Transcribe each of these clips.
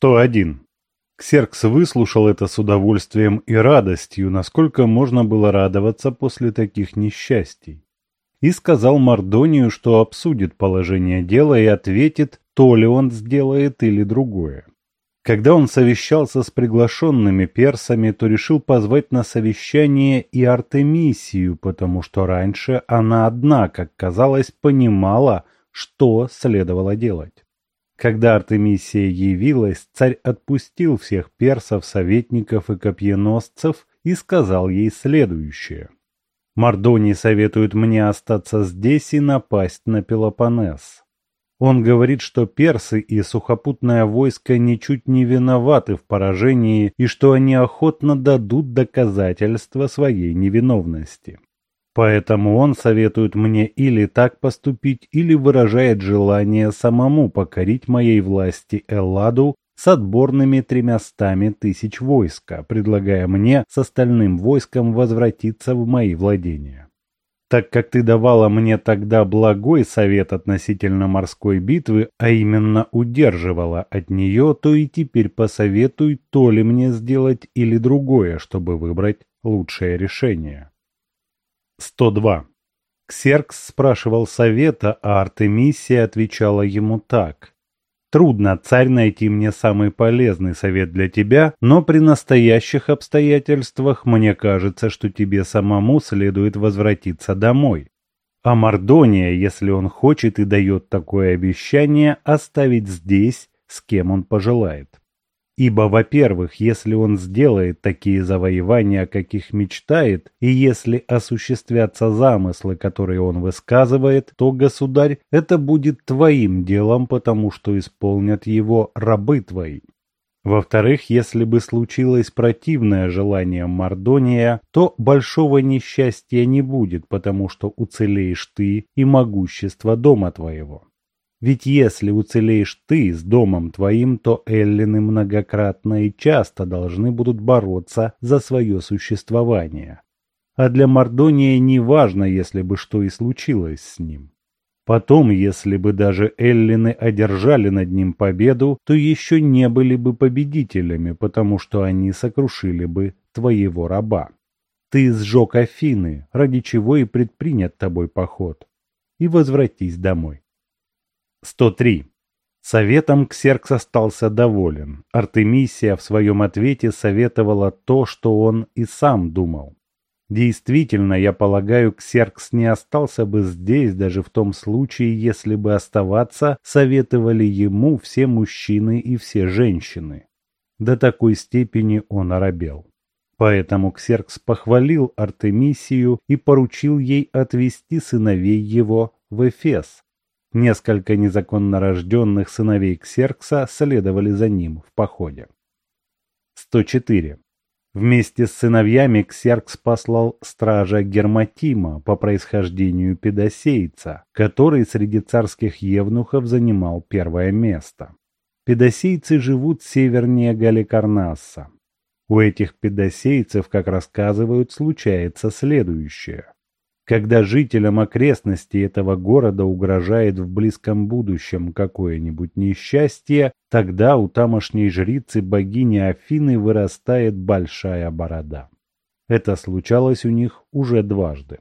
101. Ксеркс выслушал это с удовольствием и радостью, насколько можно было радоваться после таких несчастий. И сказал Мардонию, что обсудит положение дела и ответит, то ли он сделает или другое. Когда он совещался с приглашенными персами, то решил позвать на совещание и Артемисию, потому что раньше она одна, как казалось, понимала, что следовало делать. Когда Артемисия явилась, царь отпустил всех персов, советников и копьеносцев и сказал ей следующее. «Мардоний советует мне остаться здесь и напасть на Пелопоннес. Он говорит, что персы и сухопутное войско ничуть не виноваты в поражении и что они охотно дадут доказательства своей невиновности. Поэтому он советует мне или так поступить, или выражает желание самому покорить моей власти Элладу с отборными тремястами тысяч войска, предлагая мне с остальным войском возвратиться в мои владения. Так как ты давала мне тогда благой совет относительно морской битвы, а именно удерживала от нее, то и теперь посоветуй, то ли мне сделать или другое, чтобы выбрать лучшее решение. 102. Ксеркс спрашивал совета, а Артемисия отвечала ему так. «Трудно, царь, найти мне самый полезный совет для тебя, но при настоящих обстоятельствах мне кажется, что тебе самому следует возвратиться домой. А Мардония, если он хочет и дает такое обещание, оставить здесь, с кем он пожелает. Ибо, во-первых, если он сделает такие завоевания, о каких мечтает, и если осуществятся замыслы, которые он высказывает, то, государь, это будет твоим делом, потому что исполнят его рабы твои. Во-вторых, если бы случилось противное желание Мардония, то большого несчастья не будет, потому что уцелеешь ты и могущество дома твоего. Ведь если уцелеешь ты с домом твоим, то эллины многократно и часто должны будут бороться за свое существование. А для Мордония не важно, если бы что и случилось с ним. Потом, если бы даже эллины одержали над ним победу, то еще не были бы победителями, потому что они сокрушили бы твоего раба. Ты сжег Афины, ради чего и предпринят тобой поход. И возвратись домой. 103. Советом Ксеркс остался доволен. Артемисия в своем ответе советовала то, что он и сам думал. Действительно, я полагаю, Ксеркс не остался бы здесь даже в том случае, если бы оставаться советовали ему все мужчины и все женщины. До такой степени он оробел. Поэтому Ксеркс похвалил Артемисию и поручил ей отвести сыновей его в Эфес, Несколько незаконно рожденных сыновей Ксеркса следовали за ним в походе. 104. Вместе с сыновьями Ксеркс послал стража Герматима по происхождению педосейца, который среди царских евнухов занимал первое место. Педосейцы живут севернее Галикарнасса. У этих педосейцев, как рассказывают, случается следующее. Когда жителям окрестностей этого города угрожает в близком будущем какое-нибудь несчастье, тогда у тамошней жрицы богини Афины вырастает большая борода. Это случалось у них уже дважды.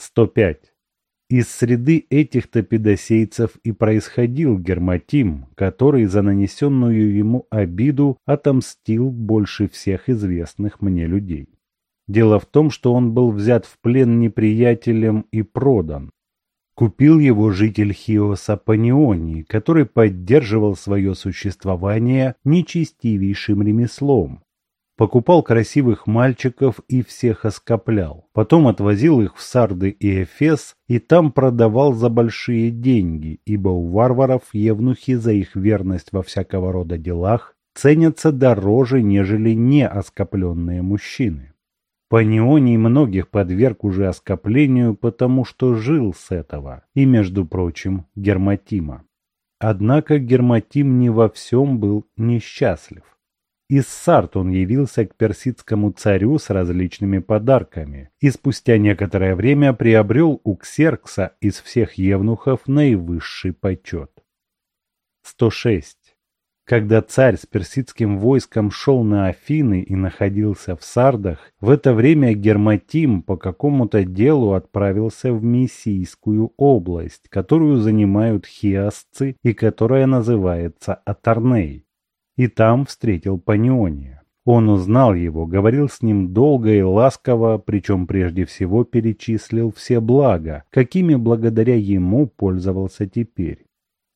105. Из среды этих-то педосейцев и происходил Герматим, который за нанесенную ему обиду отомстил больше всех известных мне людей. Дело в том, что он был взят в плен неприятелем и продан. Купил его житель Хиоса Панионий, который поддерживал свое существование нечестивейшим ремеслом. Покупал красивых мальчиков и всех оскоплял. Потом отвозил их в Сарды и Эфес и там продавал за большие деньги, ибо у варваров евнухи за их верность во всякого рода делах ценятся дороже, нежели не оскопленные мужчины. Панионий многих подверг уже оскоплению, потому что жил с этого, и, между прочим, Герматима. Однако Герматим не во всем был несчастлив. Из Сарт он явился к персидскому царю с различными подарками и спустя некоторое время приобрел у Ксеркса из всех евнухов наивысший почет. 106. Когда царь с персидским войском шел на Афины и находился в Сардах, в это время Герматим по какому-то делу отправился в Мессийскую область, которую занимают хиасцы и которая называется Атарней. И там встретил Паниония. Он узнал его, говорил с ним долго и ласково, причем прежде всего перечислил все блага, какими благодаря ему пользовался теперь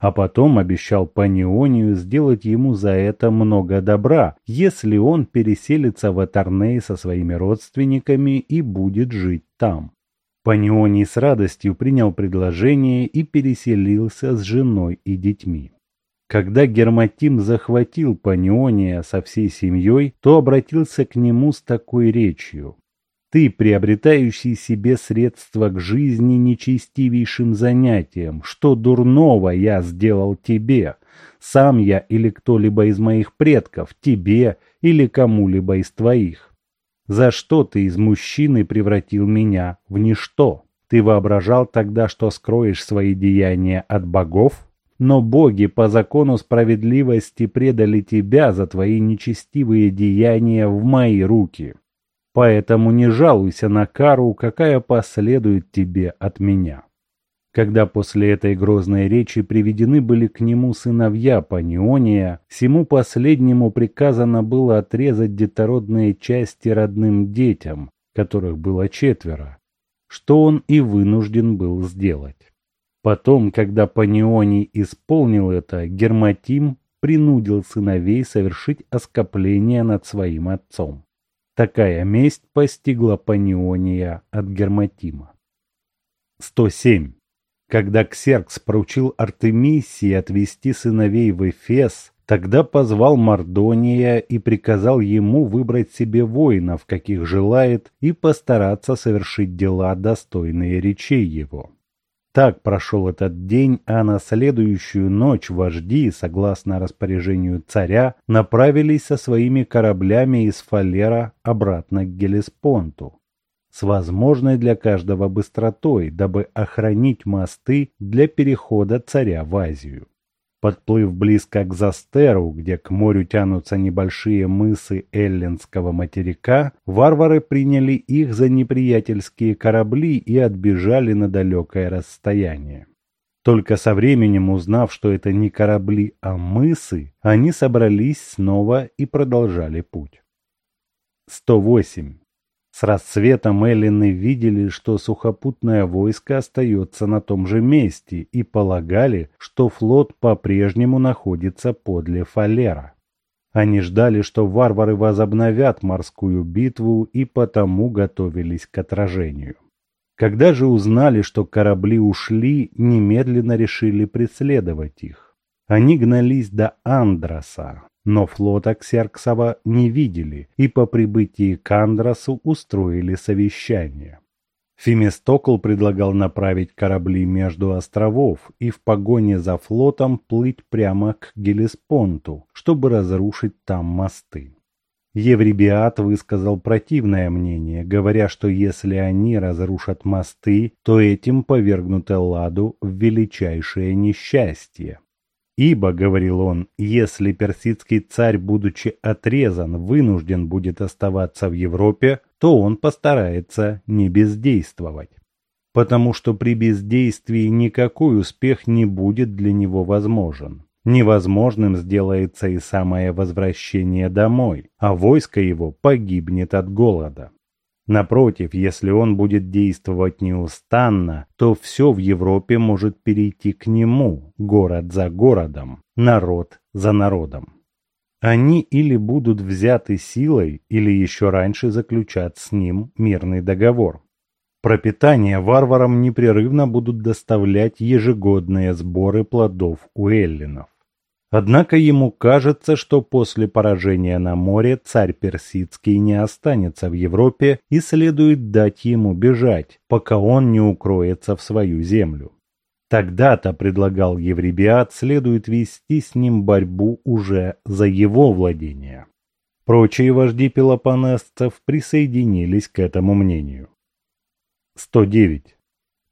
а потом обещал Панионию сделать ему за это много добра, если он переселится в Аторней со своими родственниками и будет жить там. Панионий с радостью принял предложение и переселился с женой и детьми. Когда Герматим захватил Паниония со всей семьей, то обратился к нему с такой речью. Ты, приобретающий себе средства к жизни нечестивейшим занятием, что дурного я сделал тебе, сам я или кто-либо из моих предков, тебе или кому-либо из твоих? За что ты из мужчины превратил меня в ничто? Ты воображал тогда, что скроешь свои деяния от богов? Но боги по закону справедливости предали тебя за твои нечестивые деяния в мои руки. Поэтому не жалуйся на кару, какая последует тебе от меня. Когда после этой грозной речи приведены были к нему сыновья Паниония, всему последнему приказано было отрезать детородные части родным детям, которых было четверо, что он и вынужден был сделать. Потом, когда Панионий исполнил это, Герматим принудил сыновей совершить оскопление над своим отцом. Такая месть постигла Паниония от Герматима. 107. Когда Ксеркс поручил Артемисии отвести сыновей в Эфес, тогда позвал Мардония и приказал ему выбрать себе воинов, каких желает, и постараться совершить дела, достойные речей его. Так прошел этот день, а на следующую ночь вожди, согласно распоряжению царя, направились со своими кораблями из Фалера обратно к Гелеспонту с возможной для каждого быстротой, дабы охранить мосты для перехода царя в Азию. Подплыв близко к Застеру, где к морю тянутся небольшие мысы Эллинского материка, варвары приняли их за неприятельские корабли и отбежали на далекое расстояние. Только со временем узнав, что это не корабли, а мысы, они собрались снова и продолжали путь. 108. С рассветом эллины видели, что сухопутное войско остается на том же месте и полагали, что флот по-прежнему находится подле Фалера. Они ждали, что варвары возобновят морскую битву и потому готовились к отражению. Когда же узнали, что корабли ушли, немедленно решили преследовать их. Они гнались до Андроса, но флота Ксерксова не видели и по прибытии к Андросу устроили совещание. Фемистокл предлагал направить корабли между островов и в погоне за флотом плыть прямо к Гелеспонту, чтобы разрушить там мосты. Евребиат высказал противное мнение, говоря, что если они разрушат мосты, то этим повергнут Элладу в величайшее несчастье. Ибо, говорил он, если персидский царь, будучи отрезан, вынужден будет оставаться в Европе, то он постарается не бездействовать. Потому что при бездействии никакой успех не будет для него возможен. Невозможным сделается и самое возвращение домой, а войско его погибнет от голода. Напротив, если он будет действовать неустанно, то все в Европе может перейти к нему, город за городом, народ за народом. Они или будут взяты силой, или еще раньше заключат с ним мирный договор. Пропитание варварам непрерывно будут доставлять ежегодные сборы плодов у эллинов. Однако ему кажется, что после поражения на море царь персидский не останется в Европе и следует дать ему бежать, пока он не укроется в свою землю. Тогда-то, предлагал Евребиат, следует вести с ним борьбу уже за его владение. Прочие вожди пелопонесцев присоединились к этому мнению. 109.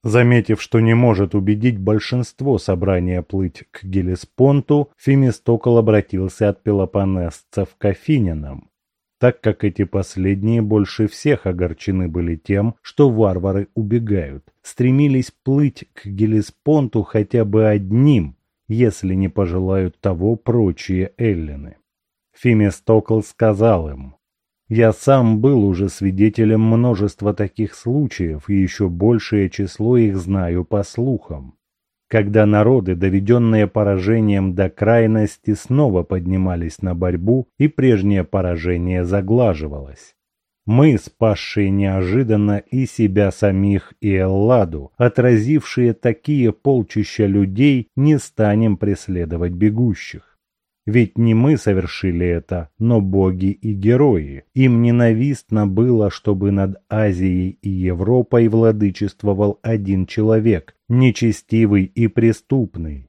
Заметив, что не может убедить большинство собрания плыть к Гелеспонту, Фемистокл обратился от пелопонесцев к афинянам, так как эти последние больше всех огорчены были тем, что варвары убегают, стремились плыть к Гелеспонту хотя бы одним, если не пожелают того прочие эллины. Фемистокл сказал им, я сам был уже свидетелем множества таких случаев, и еще большее число их знаю по слухам. Когда народы, доведенные поражением до крайности, снова поднимались на борьбу, и прежнее поражение заглаживалось. Мы, спасшие неожиданно и себя самих, и Элладу, отразившие такие полчища людей, не станем преследовать бегущих. Ведь не мы совершили это, но боги и герои. Им ненавистно было, чтобы над Азией и Европой владычествовал один человек, нечестивый и преступный.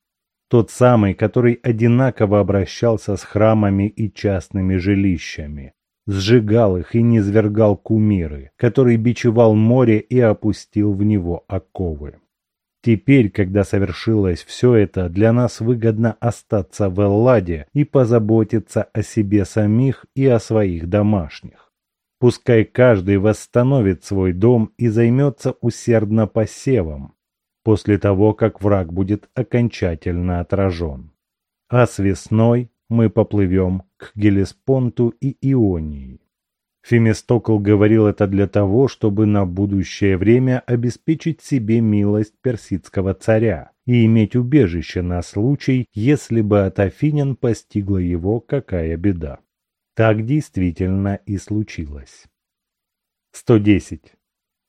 Тот самый, который одинаково обращался с храмами и частными жилищами. Сжигал их и низвергал кумиры, который бичевал море и опустил в него оковы. Теперь, когда совершилось все это, для нас выгодно остаться в Элладе и позаботиться о себе самих и о своих домашних. Пускай каждый восстановит свой дом и займется усердно посевом, после того, как враг будет окончательно отражен. А с весной мы поплывем к Гелеспонту и Ионии. Фемистокл говорил это для того, чтобы на будущее время обеспечить себе милость персидского царя и иметь убежище на случай, если бы от афинян постигла его какая беда. Так действительно и случилось. 110.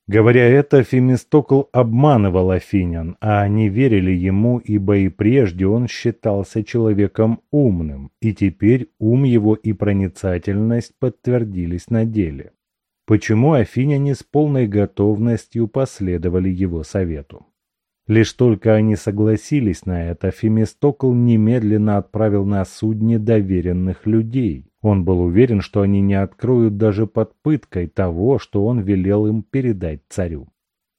Говоря это, Фемистокл обманывал афинян, а они верили ему, ибо и прежде он считался человеком умным, и теперь ум его и проницательность подтвердились на деле. Почему афиняне с полной готовностью последовали его совету? Лишь только они согласились на это, Фемистокл немедленно отправил на судне доверенных людей, он был уверен, что они не откроют даже под пыткой того, что он велел им передать царю.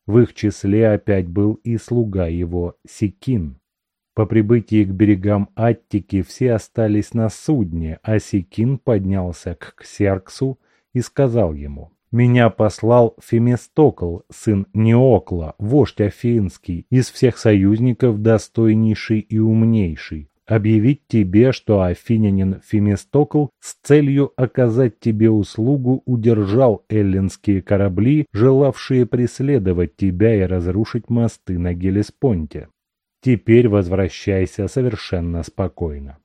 В их числе опять был и слуга его Секин. По прибытии к берегам Аттики все остались на судне, а Секин поднялся к Ксерксу и сказал ему, «Меня послал Феместокл, сын Неокла, вождь Афинский, из всех союзников достойнейший и умнейший, объявить тебе, что афинянин Фемистокл с целью оказать тебе услугу удержал эллинские корабли, желавшие преследовать тебя и разрушить мосты на Гелеспонте. Теперь возвращайся совершенно спокойно.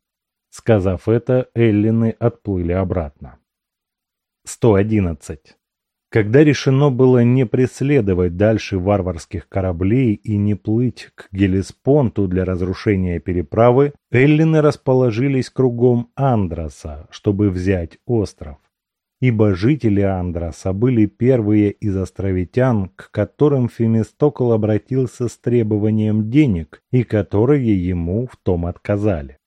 Сказав это, эллины отплыли обратно. 111. Когда решено было не преследовать дальше варварских кораблей и не плыть к Гелеспонту для разрушения переправы, эллины расположились кругом Андроса, чтобы взять остров. Ибо жители Андроса были первые из островитян, к которым Фемистокл обратился с требованием денег и которые ему в том отказали.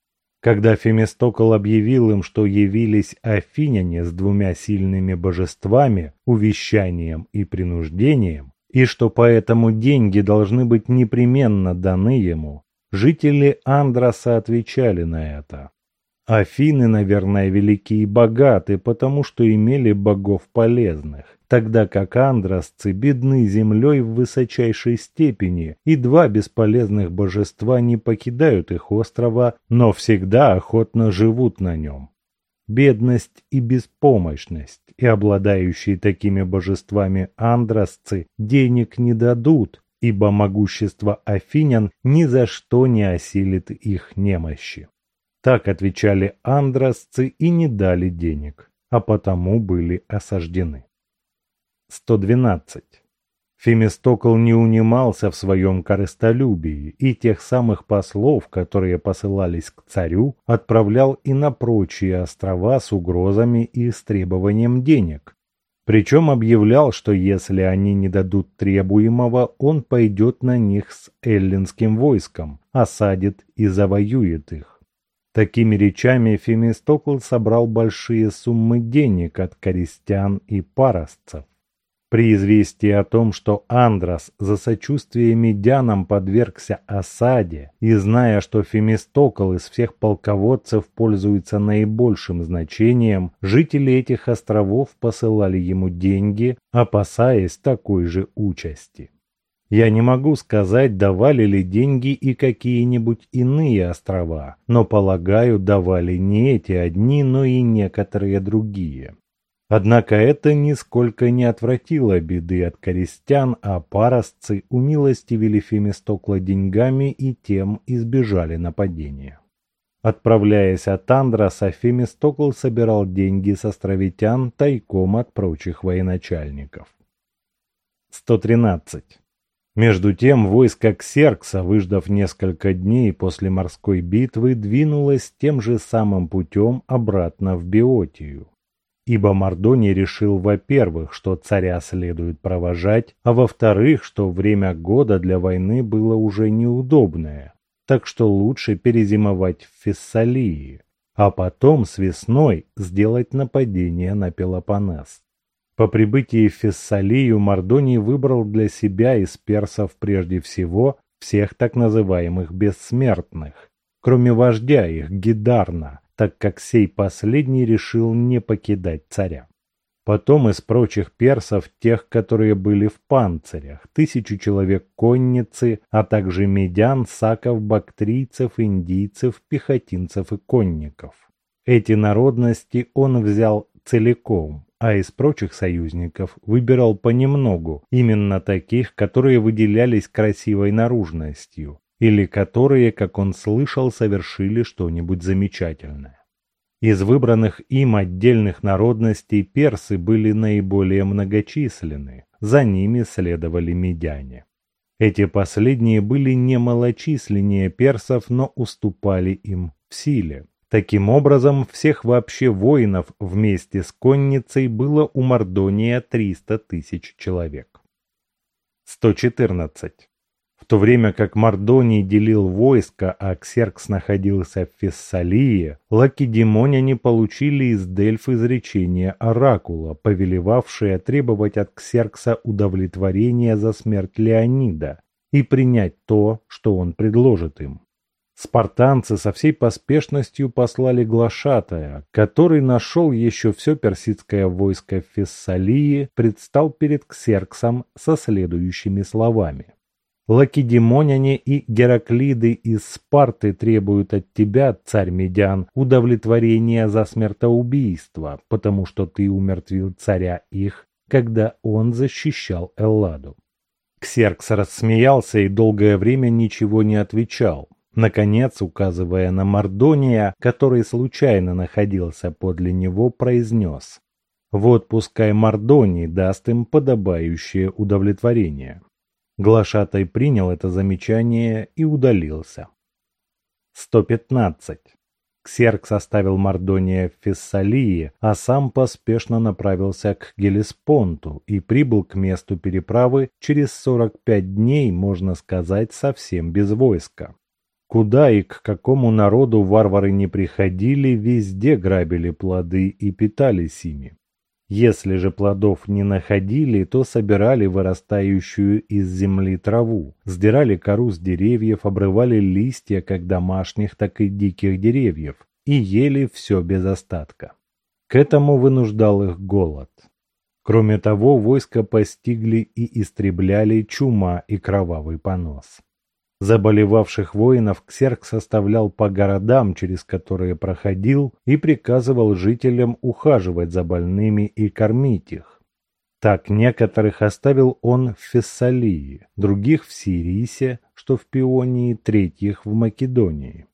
Когда Фемистокл объявил им, что явились афиняне с двумя сильными божествами, увещанием и принуждением, и что поэтому деньги должны быть непременно даны ему, жители Андроса отвечали на это. Афины, наверное, велики и богаты, потому что имели богов полезных, тогда как андросцы бедны землей в высочайшей степени, и два бесполезных божества не покидают их острова, но всегда охотно живут на нем. Бедность и беспомощность, и обладающие такими божествами андросцы денег не дадут, ибо могущество афинян ни за что не осилит их немощи. Так отвечали андросцы и не дали денег, а потому были осаждены. 112. Фемистокл не унимался в своем корыстолюбии, и тех самых послов, которые посылались к царю, отправлял и на прочие острова с угрозами и с требованием денег. Причем объявлял, что если они не дадут требуемого, он пойдет на них с эллинским войском, осадит и завоюет их. Такими речами Фемистокл собрал большие суммы денег от корестян и паростцев. При известии о том, что Андрос за сочувствие медянам подвергся осаде, и зная, что Фемистокл из всех полководцев пользуется наибольшим значением, жители этих островов посылали ему деньги, опасаясь такой же участи. Я не могу сказать, давали ли деньги и какие-нибудь иные острова, но, полагаю, давали не эти одни, но и некоторые другие. Однако это нисколько не отвратило беды от корестян, а паросцы умилостивили Фемистокла деньгами и тем избежали нападения. Отправляясь от Андроса, Фемистокл собирал деньги с островитян тайком от прочих военачальников. 113. Между тем войско Ксеркса, выждав несколько дней после морской битвы, двинулось тем же самым путем обратно в Биотию. Ибо Мардоний решил, во-первых, что царя следует провожать, а во-вторых, что время года для войны было уже неудобное, так что лучше перезимовать в Фессалии, а потом с весной сделать нападение на Пелопоннес. По прибытии в Фессалию Мардоний выбрал для себя из персов прежде всего всех так называемых бессмертных, кроме вождя их Гидарна, так как сей последний решил не покидать царя. Потом из прочих персов тех, которые были в панцирях, тысячу человек конницы, а также медян, саков, бактрийцев, индийцев, пехотинцев и конников. Эти народности он взял целиком, а из прочих союзников выбирал понемногу, именно таких, которые выделялись красивой наружностью, или которые, как он слышал, совершили что-нибудь замечательное. Из выбранных им отдельных народностей персы были наиболее многочисленны, за ними следовали медяне. Эти последние были не малочисленнее персов, но уступали им в силе. Таким образом, всех вообще воинов вместе с конницей было у Мордония 300 тысяч человек. 114. В то время как Мордоний делил войско, а Ксеркс находился в Фессалии, лакедемоняне получили из Дельф изречение Оракула, повелевавшее требовать от Ксеркса удовлетворения за смерть Леонида и принять то, что он предложит им. Спартанцы со всей поспешностью послали глашатая, который нашел еще все персидское войско в Фессалии, предстал перед Ксерксом со следующими словами. Лакедемоняне и Гераклиды из Спарты требуют от тебя, царь Медиан, удовлетворения за смертоубийство, потому что ты умертвил царя их, когда он защищал Элладу. Ксеркс рассмеялся и долгое время ничего не отвечал. Наконец, указывая на Мардония, который случайно находился подле него, произнес «Вот пускай Мардоний даст им подобающее удовлетворение». Глашатай принял это замечание и удалился. 115. Ксерк составил Мардония в Фессалии, а сам поспешно направился к Гелеспонту и прибыл к месту переправы через 45 дней, можно сказать, совсем без войска. Куда и к какому народу варвары не приходили, везде грабили плоды и питались ими. Если же плодов не находили, то собирали вырастающую из земли траву, сдирали кору с деревьев, обрывали листья как домашних, так и диких деревьев и ели все без остатка. К этому вынуждал их голод. Кроме того, войско постигли и истребляли чума и кровавый понос. Заболевавших воинов Ксерк составлял по городам, через которые проходил, и приказывал жителям ухаживать за больными и кормить их. Так некоторых оставил он в Фессалии, других в Сирисе, что в Пионии, третьих в Македонии.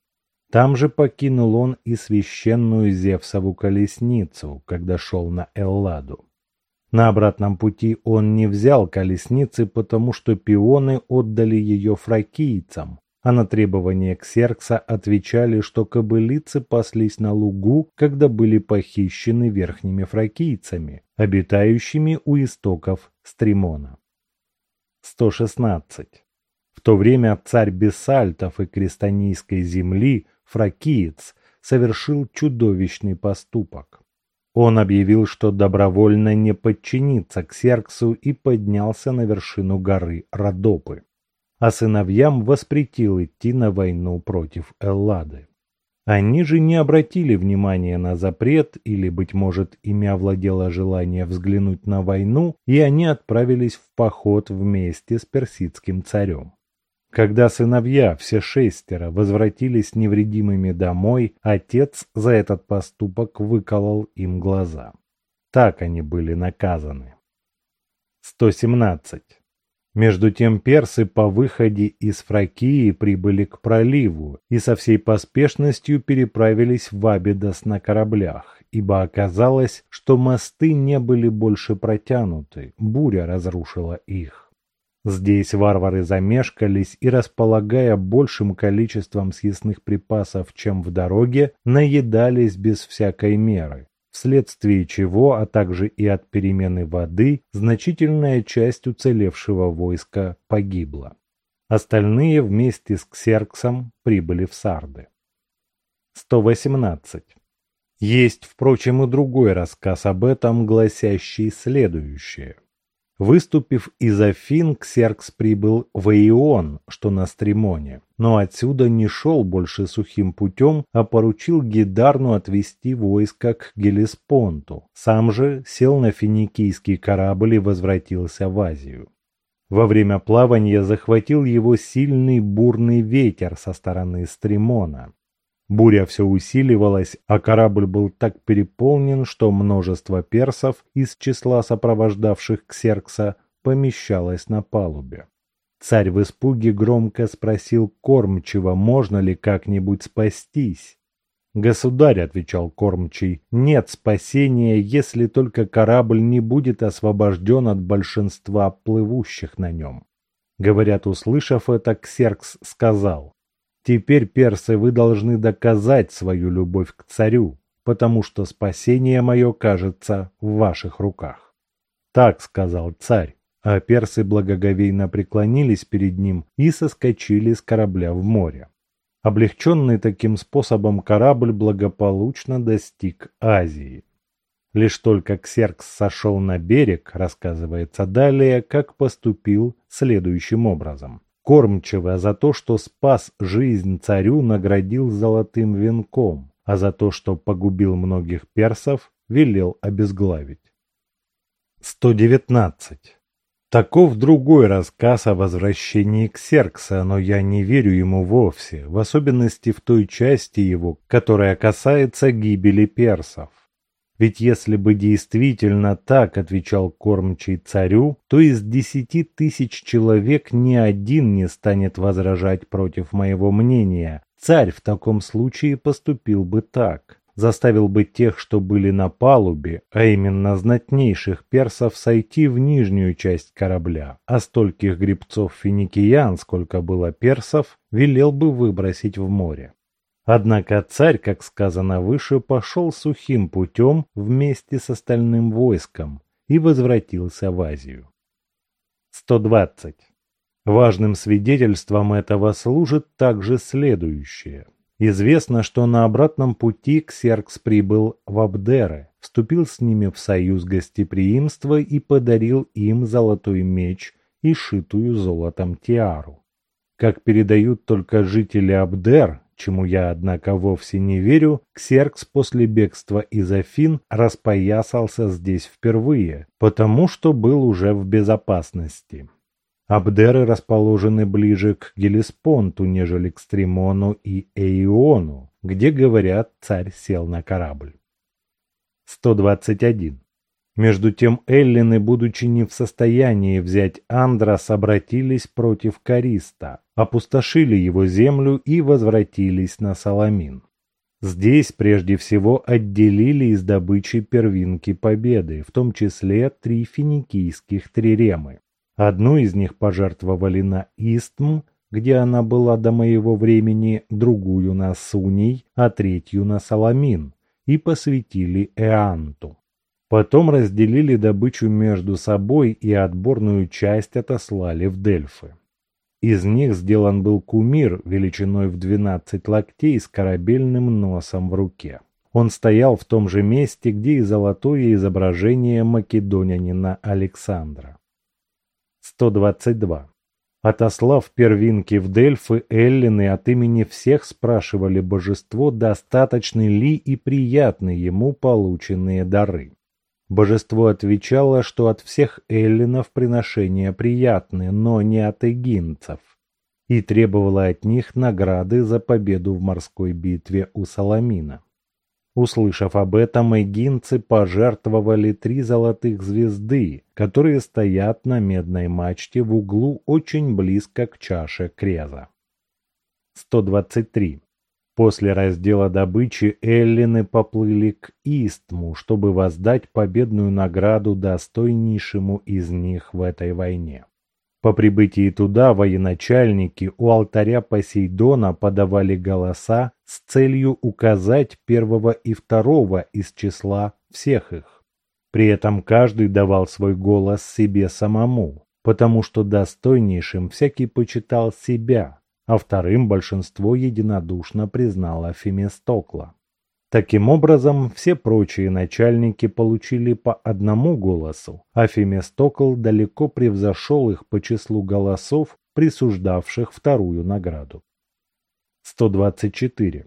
Там же покинул он и священную Зевсову колесницу, когда шел на Элладу. На обратном пути он не взял колесницы, потому что пионы отдали ее фракийцам, а на требования Ксеркса отвечали, что кобылицы паслись на лугу, когда были похищены верхними фракийцами, обитающими у истоков Стримона. 116. В то время царь Бесальтов и крестонийской земли, фракиец, совершил чудовищный поступок. Он объявил, что добровольно не подчинится Ксерксу и поднялся на вершину горы Родопы. А сыновьям воспретил идти на войну против Эллады. Они же не обратили внимания на запрет, или, быть может, ими овладело желание взглянуть на войну, и они отправились в поход вместе с персидским царем. Когда сыновья, все шестеро, возвратились невредимыми домой, отец за этот поступок выколол им глаза. Так они были наказаны. 117. Между тем персы по выходе из Фракии прибыли к проливу и со всей поспешностью переправились в Абидос на кораблях, ибо оказалось, что мосты не были больше протянуты, буря разрушила их. Здесь варвары замешкались и, располагая большим количеством съестных припасов, чем в дороге, наедались без всякой меры, вследствие чего, а также и от перемены воды, значительная часть уцелевшего войска погибла. Остальные вместе с Ксерксом прибыли в Сарды. 118. Есть, впрочем, и другой рассказ об этом, гласящий следующее. Выступив из Афин, Ксеркс прибыл в Ион, что на Стримоне, но отсюда не шел больше сухим путем, а поручил Гидарну отвести войско к Гелеспонту. Сам же сел на финикийский корабль и возвратился в Азию. Во время плавания захватил его сильный бурный ветер со стороны Стримона. Буря все усиливалась, а корабль был так переполнен, что множество персов из числа сопровождавших Ксеркса помещалось на палубе. Царь в испуге громко спросил кормчего, можно ли как-нибудь спастись. «Государь», — отвечал кормчий, — «нет спасения, если только корабль не будет освобожден от большинства плывущих на нем». Говорят, услышав это, Ксеркс сказал, Теперь, персы, вы должны доказать свою любовь к царю, потому что спасение мое, кажется, в ваших руках. Так сказал царь, а персы благоговейно преклонились перед ним и соскочили с корабля в море. Облегченный таким способом корабль благополучно достиг Азии. Лишь только Ксеркс сошел на берег, рассказывается далее, как поступил следующим образом. Кормчего за то, что спас жизнь царю, наградил золотым венком, а за то, что погубил многих персов, велел обезглавить. 119. Таков другой рассказ о возвращении Ксеркса, но я не верю ему вовсе, в особенности в той части его, которая касается гибели персов. Ведь если бы действительно так отвечал кормчий царю, то из десяти тысяч человек ни один не станет возражать против моего мнения. Царь в таком случае поступил бы так. Заставил бы тех, что были на палубе, а именно знатнейших персов, сойти в нижнюю часть корабля, а стольких гребцов финикиян, сколько было персов, велел бы выбросить в море. Однако царь, как сказано выше, пошел сухим путем вместе с остальным войском и возвратился в Азию. 120. Важным свидетельством этого служит также следующее. Известно, что на обратном пути Ксеркс прибыл в Абдеры, вступил с ними в союз гостеприимства и подарил им золотой меч и шитую золотом тиару. Как передают только жители Абдер, чему я, однако, вовсе не верю, Ксеркс после бегства из Афин распоясался здесь впервые, потому что был уже в безопасности. Абдеры расположены ближе к Гелеспонту, нежели к Стримону и Эиону, где, говорят, царь сел на корабль. 121. Между тем эллины, будучи не в состоянии взять Андрос, обратились против Кариста, опустошили его землю и возвратились на Саламин. Здесь прежде всего отделили из добычи первинки победы, в том числе три финикийских триремы. Одну из них пожертвовали на Истм, где она была до моего времени, другую на Суний, а третью на Саламин, и посвятили Эанту. Потом разделили добычу между собой и отборную часть отослали в Дельфы. Из них сделан был кумир величиной в 12 локтей с корабельным носом в руке. Он стоял в том же месте, где и золотое изображение македонянина Александра. 122. Отослав первинки в Дельфы, эллины от имени всех спрашивали божество, достаточны ли и приятны ему полученные дары. Божество отвечало, что от всех эллинов приношения приятны, но не от эгинцев, и требовало от них награды за победу в морской битве у Саламина. Услышав об этом, эгинцы пожертвовали три золотых звезды, которые стоят на медной мачте в углу очень близко к чаше Креза. 123. После раздела добычи эллины поплыли к Истму, чтобы воздать победную награду достойнейшему из них в этой войне. По прибытии туда военачальники у алтаря Посейдона подавали голоса с целью указать первого и второго из числа всех их. При этом каждый давал свой голос себе самому, потому что достойнейшим всякий почитал себя, а вторым большинство единодушно признало Фемистокла. Таким образом, все прочие начальники получили по одному голосу, а Фемистокл далеко превзошел их по числу голосов, присуждавших вторую награду. 124.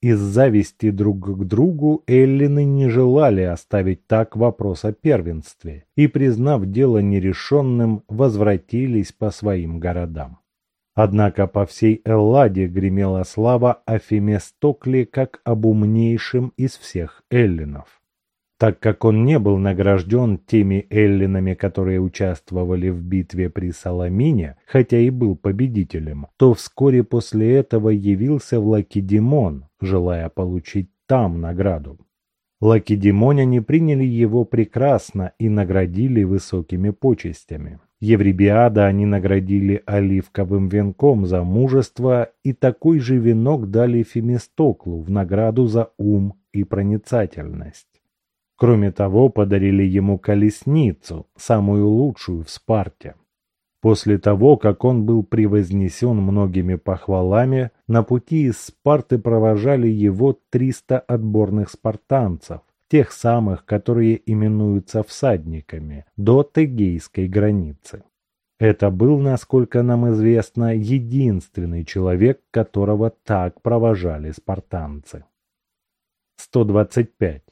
Из зависти друг к другу эллины не желали оставить так вопрос о первенстве и, признав дело нерешенным, возвратились по своим городам. Однако по всей Элладе гремела слава о Феместокле как об умнейшем из всех эллинов. Так как он не был награжден теми эллинами, которые участвовали в битве при Саламине, хотя и был победителем, то вскоре после этого явился в Лакедемон, желая получить там награду. Лакедемоняне приняли его прекрасно и наградили высокими почестями. Евребиада они наградили оливковым венком за мужество, и такой же венок дали Фемистоклу в награду за ум и проницательность. Кроме того, подарили ему колесницу, самую лучшую в Спарте. После того, как он был превознесен многими похвалами, на пути из Спарты провожали его триста отборных спартанцев, тех самых, которые именуются всадниками, до Тегейской границы. Это был, насколько нам известно, единственный человек, которого так провожали спартанцы. 125.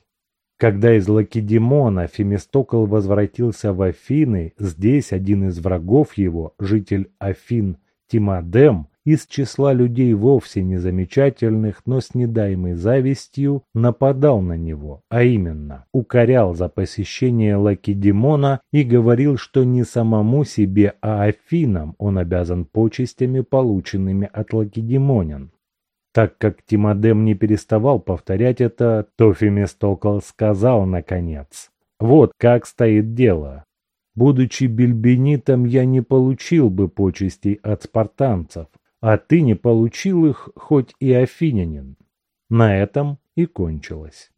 Когда из Лакедемона Фемистокл возвратился в Афины, здесь один из врагов его, житель Афин Тимадем, из числа людей вовсе незамечательных, но с недаемой завистью нападал на него, а именно укорял за посещение Лакедемона и говорил, что не самому себе, а Афинам он обязан почестями, полученными от Лакедемонян. Так как Тимадем не переставал повторять это, то Фемистокл сказал наконец, «Вот как стоит дело. Будучи бельбенитом, я не получил бы почестей от спартанцев, а ты не получил их, хоть и афинянин. На этом и кончилось.